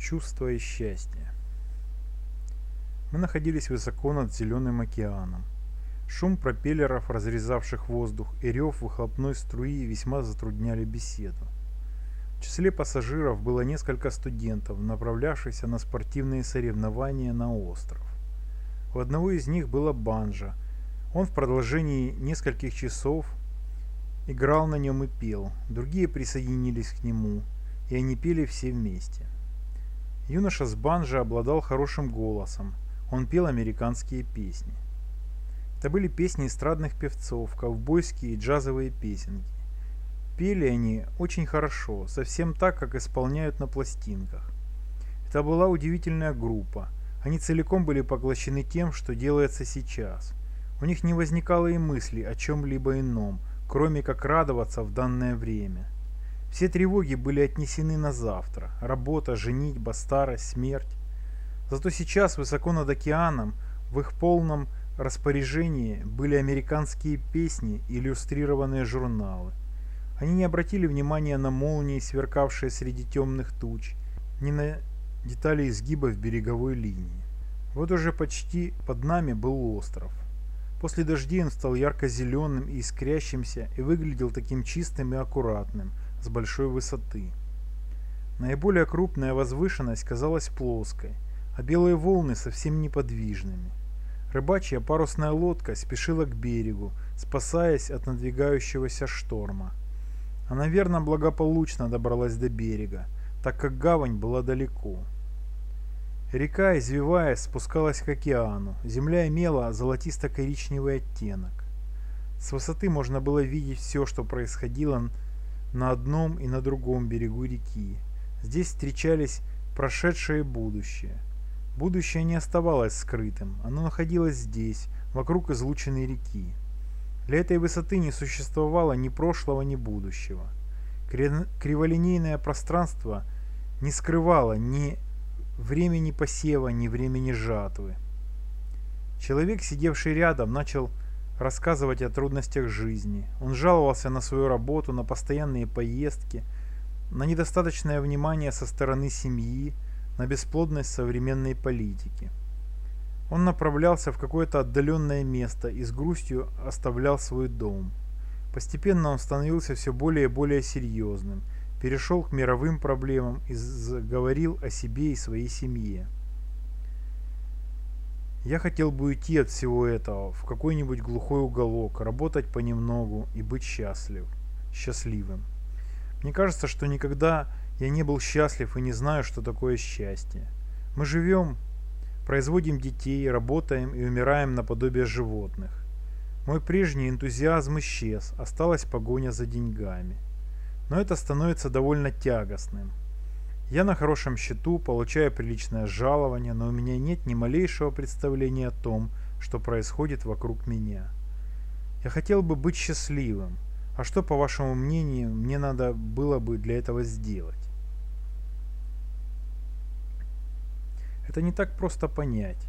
Чувство и счастье. Мы находились высоко над Зеленым океаном. Шум пропеллеров, разрезавших воздух, и рев выхлопной струи весьма затрудняли беседу. В числе пассажиров было несколько студентов, направлявшихся на спортивные соревнования на остров. У одного из них было банджо. Он в продолжении нескольких часов играл на нем и пел. Другие присоединились к нему, и они пели все вместе. Юноша с банджо обладал хорошим голосом. Он пел американские песни. Это были песни эстрадных певцов, ковбойские и джазовые песенки. Пели они очень хорошо, совсем так, как исполняют на пластинках. Это была удивительная группа. Они целиком были поглощены тем, что делается сейчас. У них не возникало и мысли о чем-либо ином, кроме как радоваться в данное время. Все тревоги были отнесены на завтра. Работа, женитьба, старость, смерть. Зато сейчас, высоко над океаном, в их полном распоряжении были американские песни и иллюстрированные журналы. Они не обратили внимания на молнии, сверкавшие среди темных туч, ни на детали изгибов береговой линии. Вот уже почти под нами был остров. После дождей он стал ярко-зеленым и искрящимся и выглядел таким чистым и аккуратным, с большой высоты. Наиболее крупная возвышенность казалась плоской, а белые волны совсем неподвижными. Рыбачья парусная лодка спешила к берегу, спасаясь от надвигающегося шторма. Она верно благополучно добралась до берега, так как гавань была далеко. Река, извиваясь, спускалась к океану. Земля имела золотисто-коричневый оттенок. С высоты можно было видеть все, что происходило на одном и на другом берегу реки. Здесь встречались прошедшее и будущее. Будущее не оставалось скрытым, оно находилось здесь, вокруг излученной реки. Для этой высоты не существовало ни прошлого, ни будущего. Криволинейное пространство не скрывало ни времени посева, ни времени жатвы. Человек, сидевший рядом, начал рассказывать о трудностях жизни. Он жаловался на свою работу, на постоянные поездки, на недостаточное внимание со стороны семьи, на бесплодность современной политики. Он направлялся в какое-то отдаленное место и с грустью оставлял свой дом. Постепенно он становился все более и более серьезным, перешел к мировым проблемам и заговорил о себе и своей семье. Я хотел бы уйти от всего этого в какой-нибудь глухой уголок, работать понемногу и быть счастлив, счастливым. Мне кажется, что никогда я не был счастлив и не знаю, что такое счастье. Мы живем, производим детей, работаем и умираем наподобие животных. Мой прежний энтузиазм исчез, осталась погоня за деньгами. Но это становится довольно тягостным. Я на хорошем счету, получаю приличное жалование, но у меня нет ни малейшего представления о том, что происходит вокруг меня. Я хотел бы быть счастливым. А что, по вашему мнению, мне надо было бы для этого сделать? Это не так просто понять.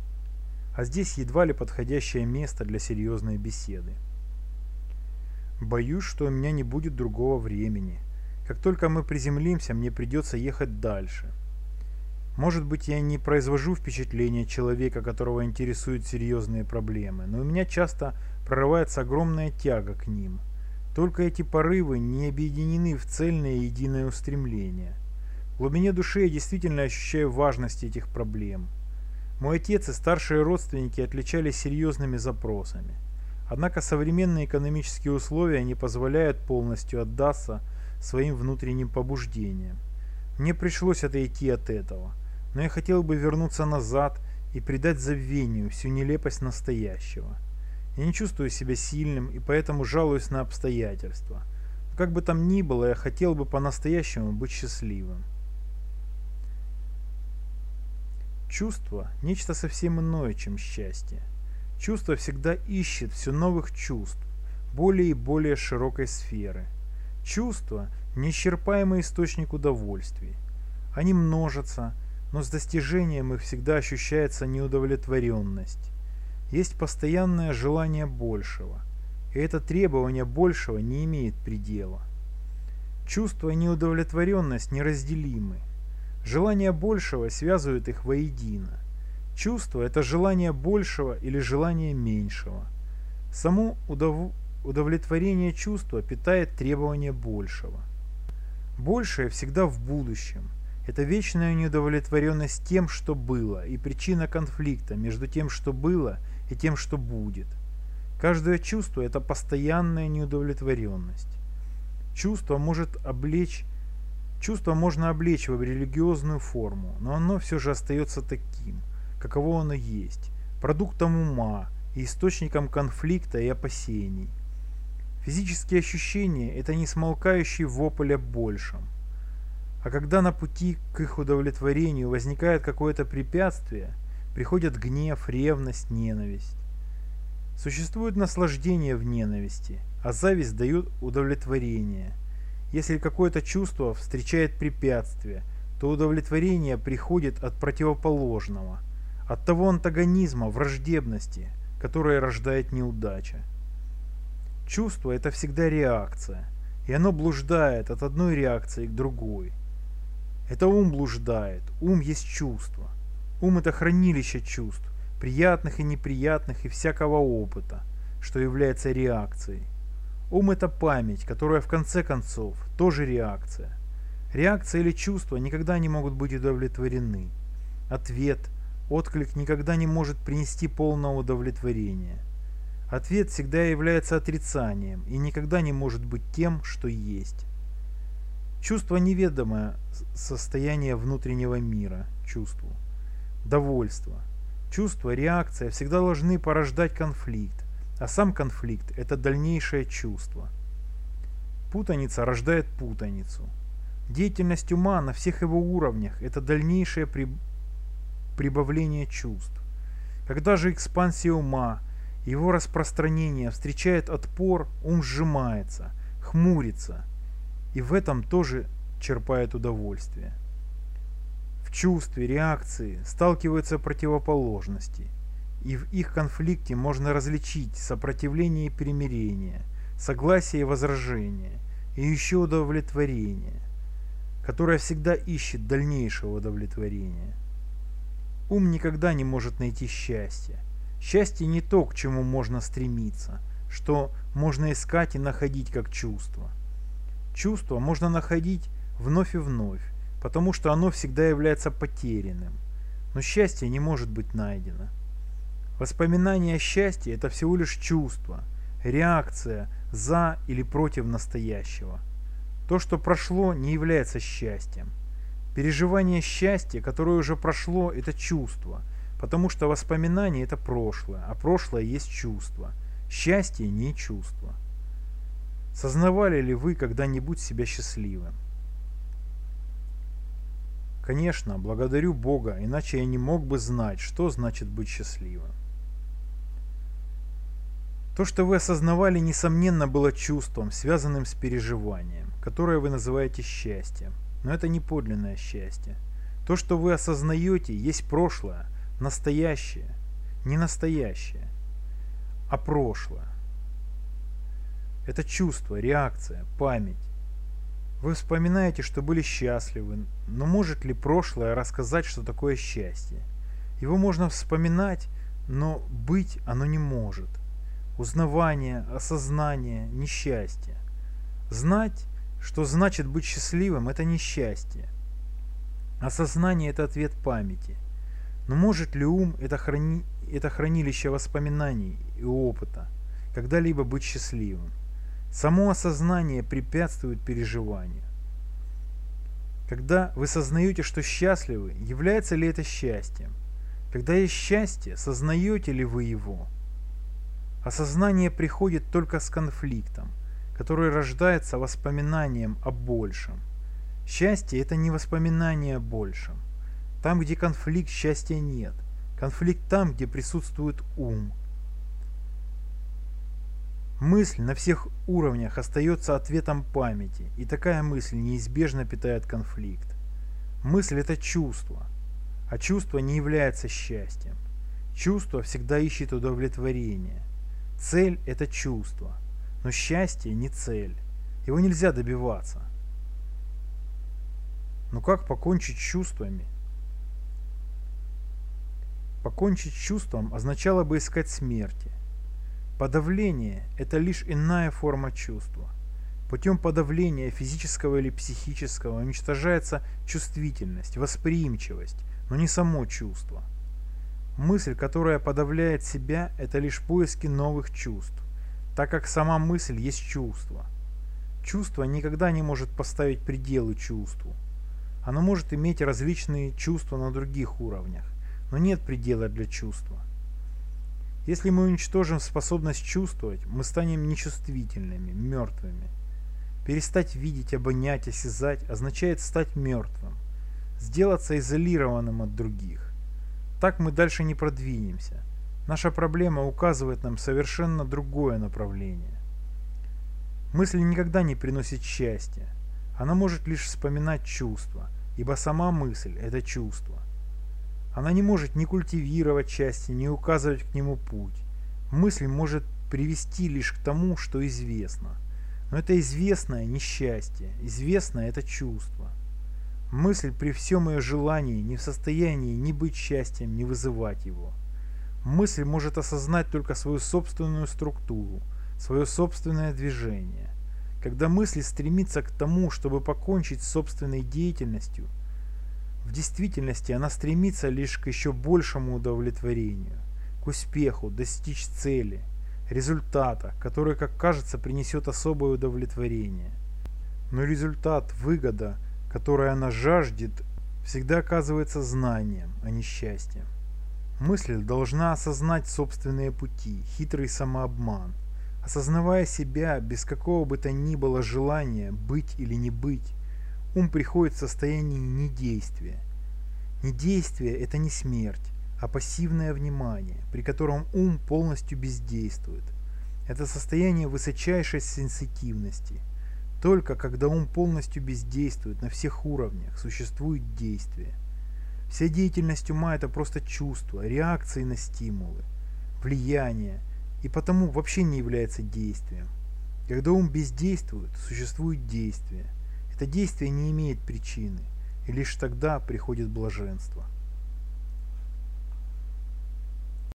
А здесь едва ли подходящее место для серьезной беседы. Боюсь, что у меня не будет другого времени – как только мы приземлимся, мне придется ехать дальше. Может быть, я не произвожу впечатление человека, которого интересуют серьезные проблемы, но у меня часто прорывается огромная тяга к ним. Только эти порывы не объединены в цельное единое устремление. В глубине души я действительно ощущаю важность этих проблем. Мой отец и старшие родственники отличались серьезными запросами. Однако современные экономические условия не позволяют полностью отдаться своим внутренним побуждениям. Мне пришлось отойти от этого, но я хотел бы вернуться назад и придать забвению всю нелепость настоящего. Я не чувствую себя сильным и поэтому жалуюсь на обстоятельства. Но как бы там ни было, я хотел бы по-настоящему быть счастливым. Чувство – нечто совсем иное, чем счастье. Чувство всегда ищет все новых чувств, более и более широкой сферы – Чувства – неисчерпаемый источник удовольствий. Они множатся, но с достижением их всегда ощущается неудовлетворенность. Есть постоянное желание большего, и это требование большего не имеет предела. Чувство и неудовлетворенность неразделимы. Желание большего связывает их воедино. Чувство – это желание большего или желание меньшего. Само удов... удовлетворение чувства питает требование большего. Большее всегда в будущем. Это вечная неудовлетворенность тем, что было, и причина конфликта между тем, что было, и тем, что будет. Каждое чувство – это постоянная неудовлетворенность. Чувство может облечь Чувство можно облечь в религиозную форму, но оно все же остается таким, каково оно есть, продуктом ума и источником конфликта и опасений. Физические ощущения – это не смолкающий вопль о большем. А когда на пути к их удовлетворению возникает какое-то препятствие, приходят гнев, ревность, ненависть. Существует наслаждение в ненависти, а зависть дает удовлетворение – если какое-то чувство встречает препятствие, то удовлетворение приходит от противоположного, от того антагонизма, враждебности, которая рождает неудача. Чувство – это всегда реакция, и оно блуждает от одной реакции к другой. Это ум блуждает, ум есть чувство. Ум – это хранилище чувств, приятных и неприятных и всякого опыта, что является реакцией. Ум – это память, которая в конце концов тоже реакция. Реакция или чувства никогда не могут быть удовлетворены. Ответ, отклик никогда не может принести полного удовлетворения. Ответ всегда является отрицанием и никогда не может быть тем, что есть. Чувство неведомое состояние внутреннего мира, чувству. Довольство. Чувство, реакция всегда должны порождать конфликт, а сам конфликт – это дальнейшее чувство. Путаница рождает путаницу. Деятельность ума на всех его уровнях – это дальнейшее при... прибавление чувств. Когда же экспансия ума, его распространение встречает отпор, ум сжимается, хмурится, и в этом тоже черпает удовольствие. В чувстве, реакции сталкиваются противоположности – и в их конфликте можно различить сопротивление и примирение, согласие и возражение, и еще удовлетворение, которое всегда ищет дальнейшего удовлетворения. Ум никогда не может найти счастье. Счастье не то, к чему можно стремиться, что можно искать и находить как чувство. Чувство можно находить вновь и вновь, потому что оно всегда является потерянным. Но счастье не может быть найдено. Воспоминание о счастье – это всего лишь чувство, реакция за или против настоящего. То, что прошло, не является счастьем. Переживание счастья, которое уже прошло, это чувство, потому что воспоминание – это прошлое, а прошлое есть чувство. Счастье не чувство. Сознавали ли вы когда-нибудь себя счастливым? Конечно, благодарю Бога, иначе я не мог бы знать, что значит быть счастливым. То, что вы осознавали, несомненно, было чувством, связанным с переживанием, которое вы называете счастьем. Но это не подлинное счастье. То, что вы осознаете, есть прошлое, настоящее, не настоящее, а прошлое. Это чувство, реакция, память. Вы вспоминаете, что были счастливы, но может ли прошлое рассказать, что такое счастье? Его можно вспоминать, но быть оно не может узнавание, осознание, несчастье. Знать, что значит быть счастливым, это несчастье. Осознание – это ответ памяти. Но может ли ум – это, храни... это хранилище воспоминаний и опыта, когда-либо быть счастливым? Само осознание препятствует переживанию. Когда вы сознаете, что счастливы, является ли это счастьем? Когда есть счастье, сознаете ли вы его? Осознание приходит только с конфликтом, который рождается воспоминанием о большем. Счастье – это не воспоминание о большем. Там, где конфликт, счастья нет. Конфликт там, где присутствует ум. Мысль на всех уровнях остается ответом памяти, и такая мысль неизбежно питает конфликт. Мысль – это чувство, а чувство не является счастьем. Чувство всегда ищет удовлетворение – Цель – это чувство, но счастье не цель. Его нельзя добиваться. Но как покончить с чувствами? Покончить с чувством означало бы искать смерти. Подавление – это лишь иная форма чувства. Путем подавления физического или психического уничтожается чувствительность, восприимчивость, но не само чувство. Мысль, которая подавляет себя, это лишь поиски новых чувств, так как сама мысль есть чувство. Чувство никогда не может поставить пределы чувству. Оно может иметь различные чувства на других уровнях, но нет предела для чувства. Если мы уничтожим способность чувствовать, мы станем нечувствительными, мертвыми. Перестать видеть, обонять, осязать означает стать мертвым, сделаться изолированным от других. Так мы дальше не продвинемся. Наша проблема указывает нам совершенно другое направление. Мысль никогда не приносит счастья. Она может лишь вспоминать чувства, ибо сама мысль – это чувство. Она не может ни культивировать счастье, ни указывать к нему путь. Мысль может привести лишь к тому, что известно. Но это известное несчастье, известное это чувство. Мысль при всем ее желании не в состоянии ни быть счастьем, ни вызывать его. Мысль может осознать только свою собственную структуру, свое собственное движение. Когда мысль стремится к тому, чтобы покончить с собственной деятельностью, в действительности она стремится лишь к еще большему удовлетворению, к успеху, достичь цели – результата, который, как кажется, принесет особое удовлетворение. Но результат, выгода, которой она жаждет, всегда оказывается знанием, а не счастьем. Мысль должна осознать собственные пути, хитрый самообман. Осознавая себя без какого бы то ни было желания быть или не быть, ум приходит в состояние недействия. Недействие – это не смерть, а пассивное внимание, при котором ум полностью бездействует. Это состояние высочайшей сенситивности. Только когда ум полностью бездействует на всех уровнях, существует действие. Вся деятельность ума – это просто чувство, реакции на стимулы, влияние, и потому вообще не является действием. Когда ум бездействует, существует действие. Это действие не имеет причины, и лишь тогда приходит блаженство.